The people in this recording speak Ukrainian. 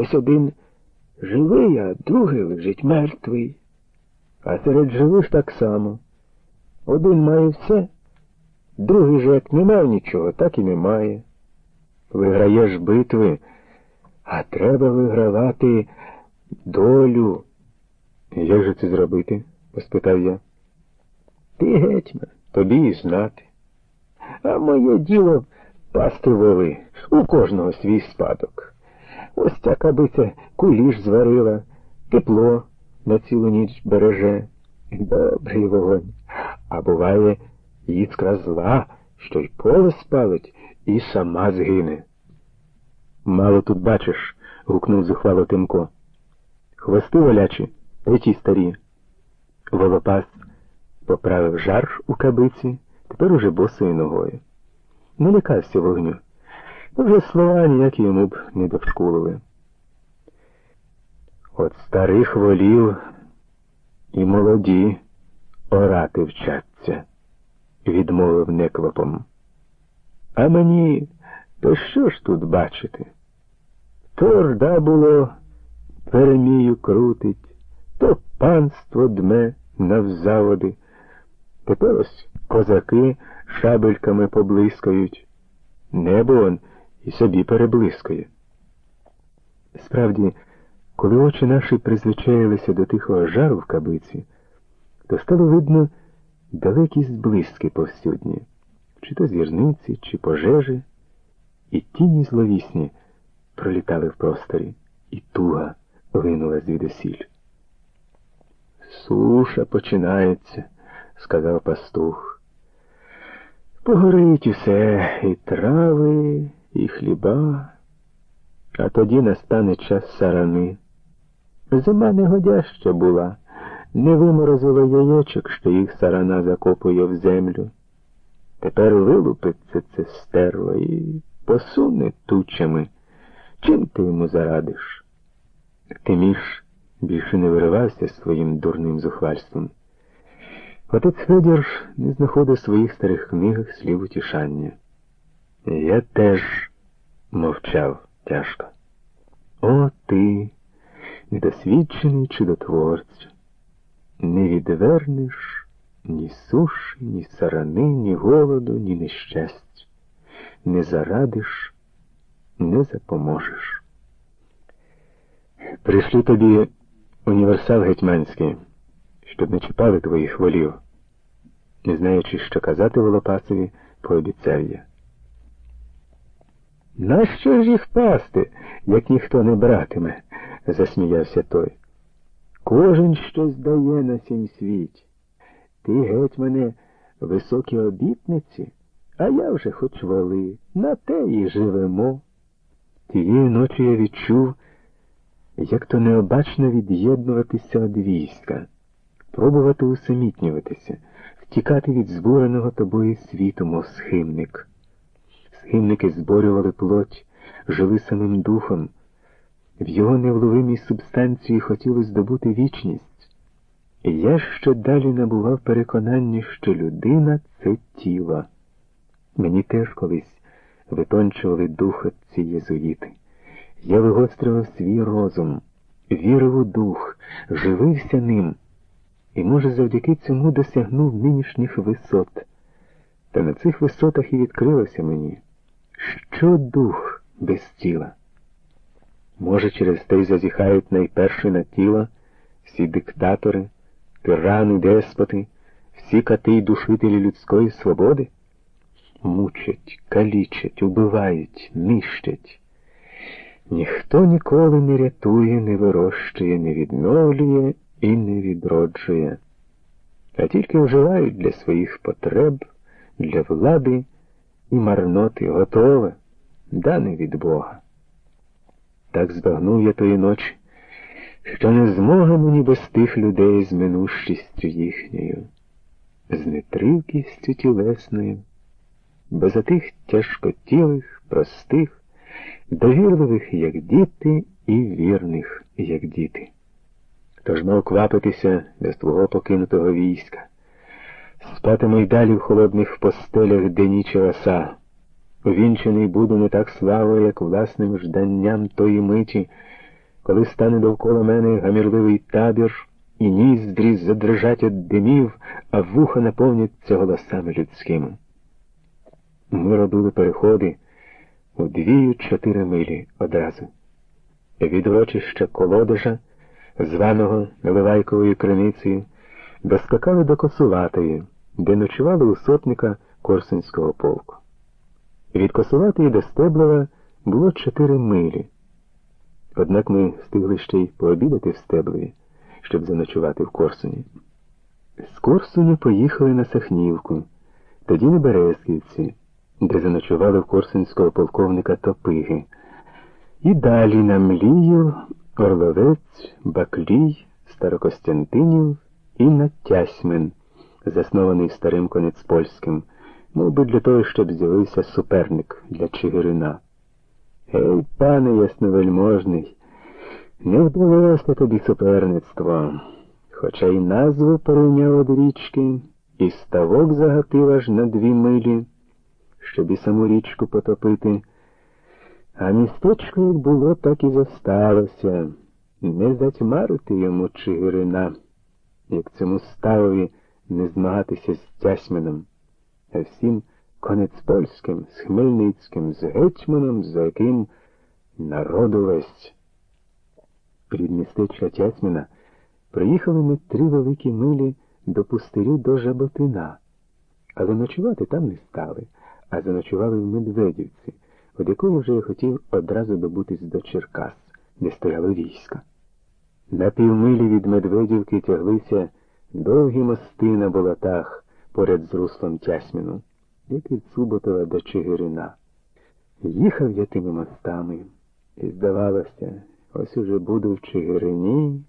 Ось один живий, а другий лежить мертвий. А серед живих так само. Один має все, другий же як не мав нічого, так і немає. Виграєш битви, а треба вигравати долю. Як же це зробити? поспитав я. Ти гетьман, тобі і знати. А моє діло пасти воли, у кожного свій спадок. Ось ця кабиця куліш зварила, тепло на цілу ніч береже. Добрий вогонь. А буває іскра зла, що й поле спалить, і сама згине. Мало тут бачиш, гукнув зухвало Тимко. Хвости волячі, ті старі. Волопас поправив жар у кабиці, тепер уже босою ногою. Не лякався вогню. Вже слова ніякі йому б не довшкулили. От старих волів і молоді орати вчаться, відмовив неквапом. А мені то що ж тут бачити? То орда було, перемію крутить, то панство дме навзаводи. Тепер ось козаки шабельками поблискають. Небо он і собі переблискає. Справді, коли очі наші призвичаїлися до тихого жару в кабиці, то стало видно далекі зблиски повсюдні, чи то зірниці, чи пожежі, і тіні зловісні пролітали в просторі, і туга линула звідусіль. Суша починається, сказав пастух. Погорить усе і трави, і хліба, а тоді настане час сарани. Зима негодяща була, не виморозило яєчок, що їх сарана закопує в землю. Тепер вилупиться це стерло і посуне тучами. Чим ти йому зарадиш? Тиміш більше не виривався своїм дурним зухвальством. Отець Федір не знаходив в своїх старих книгах слів утішання. Я теж мовчав тяжко. О, ти, недосвідчений чудотворцю, не відвернеш ні суші, ні сарани, ні голоду, ні нещастя, не зарадиш, не запоможеш. Прийшли тобі універсал гетьманський, щоб не чіпали твоїх волів. Не знаючи, що казати Волопасові, пообіцяв я. Нащо ж їх пасти, як ніхто не братиме? засміявся той. Кожен щось дає на сім світі. Ти, гетьмане, високі обітниці, а я вже хоч вали, на те і живемо. Тієї ночі я відчув, як то необачно від'єднуватися від війська, пробувати усамітнюватися, втікати від збуреного тобою світу, мов схимник. Схимники зборювали плоть, жили самим духом. В його невловимій субстанції хотіли здобути вічність. Я ще далі набував переконання, що людина це тіло. Мені теж колись витончували духа ці єзуїти. Я вигострював свій розум, вірив у дух, живився ним, і, може, завдяки цьому досягнув нинішніх висот. Та на цих висотах і відкрилося мені, що дух без тіла. Може, через те й зазіхають найперше на тіло всі диктатори, тирани, деспоти, всі кати й душителі людської свободи? Мучать, калічать, убивають, нищать. Ніхто ніколи не рятує, не вирощує, не відновлює і не відроджує, а тільки вживають для своїх потреб, для влади і марноти готове, дане від Бога. Так збагнув я тої ночі, що не змога мені без тих людей з минущістю їхньою, з нетривкістю тілесною, без отих тяжкотілих, простих, довірливих, як діти, і вірних, як діти. Тож мав квапитися до свого покинутого війська, спатиму й далі в холодних постелях, де ніч роса. Увінчений буду не так славою, як власним жданням тої миті, коли стане довкола мене гамірливий табір, і ніздрі задрижать від димів, а вуха наповняться голосами людськими. Ми робили переходи у дві-чотири милі одразу. Від урочища колодежа, званого Наливайковою криницею, доскакали до Косуватої, де ночували у сотника Корсунського полку. Від Косуватої до Стеблова було чотири милі. Однак ми встигли ще й пообідати в Стеблові, щоб заночувати в Корсуні. З Корсуні поїхали на Сахнівку, тоді на Березківці, де заночували в Корсунського полковника Топиги. І далі на Млію, Орловець, Баклій, Старокостянтинів і на Тясьмин, заснований старим конець польським, мов би для того, щоб з'явився суперник для Чигирина. Ей, пане ясновельможний, не вдалося тобі суперництво, хоча й назву порівняв од річки, і ставок загатив аж на дві милі, щоб і саму річку потопити. А містечко як було, так і зосталося. Не затьмарити йому Чигирина, як цьому ставові не змагатися з Тясьмином, а всім конець польським, з Хмельницьким, з гетьманом, за яким народу весь. Від містечка Тясьмина приїхали ми три великі милі до пустирю до Жаботина, але ночувати там не стали, а заночували в Медведівці від якої вже я хотів одразу добутись до Черкас, де стояло війська. На півмилі від Медведівки тяглися довгі мости на болотах поряд з руслом Тясміну, як від Суботова до Чигирина. Їхав я тими мостами, і здавалося, ось уже буду в Чигирині,